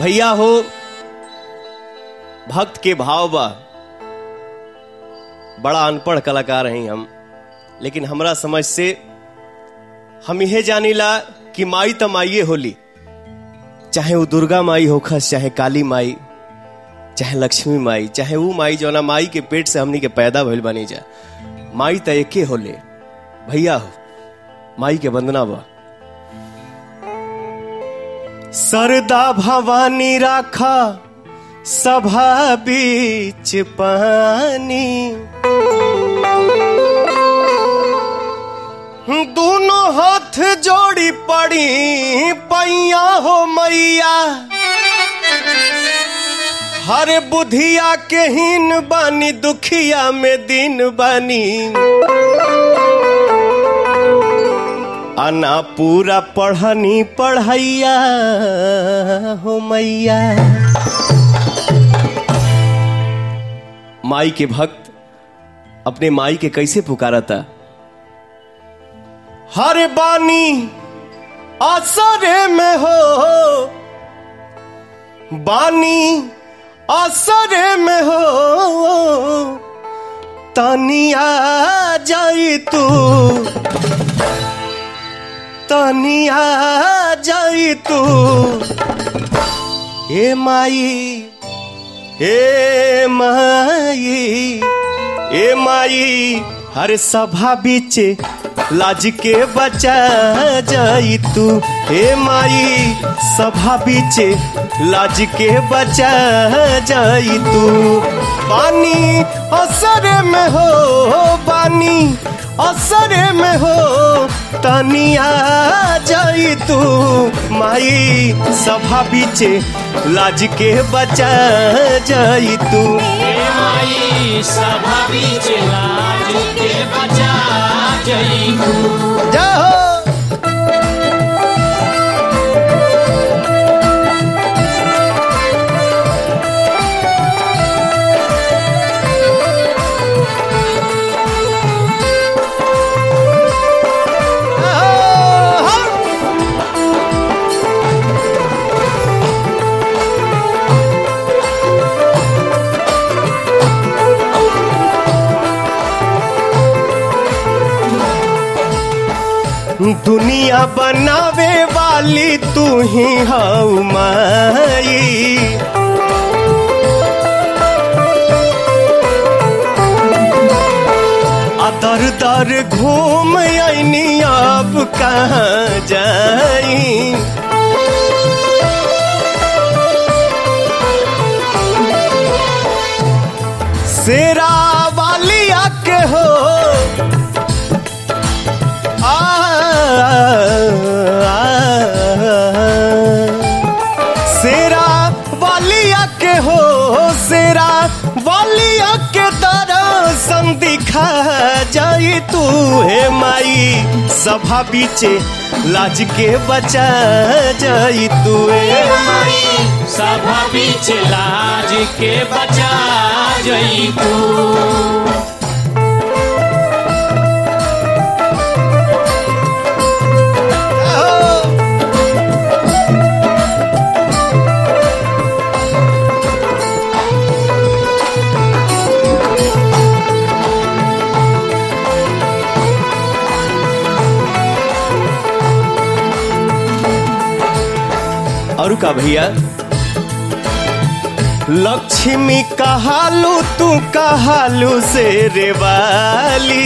भैया हो, भक्त के भाव बा। बड़ा अनपढ़ कलाकार हैं हम, लेकिन हमारा समझ से हम यह जानीला कि माई त माइये होली। चाहे वो दुर्गा माई होखस चाहे काली माई, चाहे लक्ष्मी माई, चाहे वो माई जो ना माई के पेट से हमनी के पैदा भइल बनी जा। माई त एके होले। भैया हो, माई के वंदना बा सरदा भवानी राखा, सभा बीच पानी। दोनों हाथ जोड़ी पड़ी पैया हो मैया। हर बुधिया के हीन बानी, दुखिया में दिन बानी। आना पूरा पढ़नी पढ़ैया हो मैया। माई के भक्त अपने माई के कैसे पुकारता हर बानी असरे में हो, बानी असरे में हो, तनिया जाई तू। तनिया जाई तू। ए माई ए माई ए माई, हर सभा बीच लाज के बचा जाई तू। हे माई, सभा बीच लाज के बचा जाई तू। पानी असर में हो पानी असर में हो, तनिया जाई तू। माई, सभा बीच लाज के बचा जाई तू। माई, सभा बीच लाज के बचा जई जाओ दुनिया बनावे वाली तू ही हऊ माई अदर दर घूम आईनी अब कहाँ जाई? शेरा वाली आके हो शेरा वालिया के हो शेरा वालिया के दर्शन दिखा जाई तू हे माई। सभा बीचे लाज के बचा जाई तू हे माई। सभा बीच लाज के बचा जई तू। और का भैया। लक्ष्मी कहालू, तू कहालू से रेवाली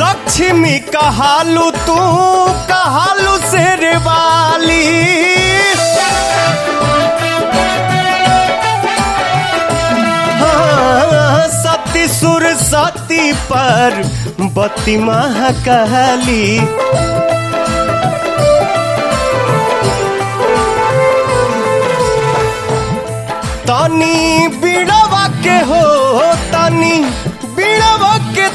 लक्ष्मी कहालू, तू कहालू से रेवाली सुर पर पर बती महाकाली तनी बीड़वा के हो तनी बीड़वा के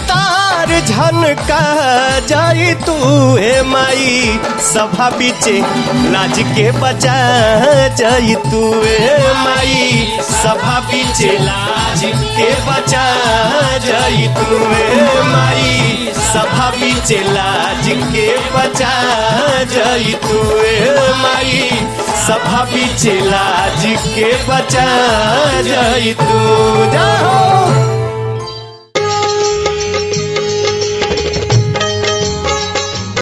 तार ठन का जाई तू हे माई। सभा बीचे लाज के बचा जाई तू हे माई। सभा बीचे लाज के बचा जाई तू हे माई। सभा बीचे लाज के बचा जाई तू हे माई। सभा बीचे लाज के बचा जाई तू। जाओ।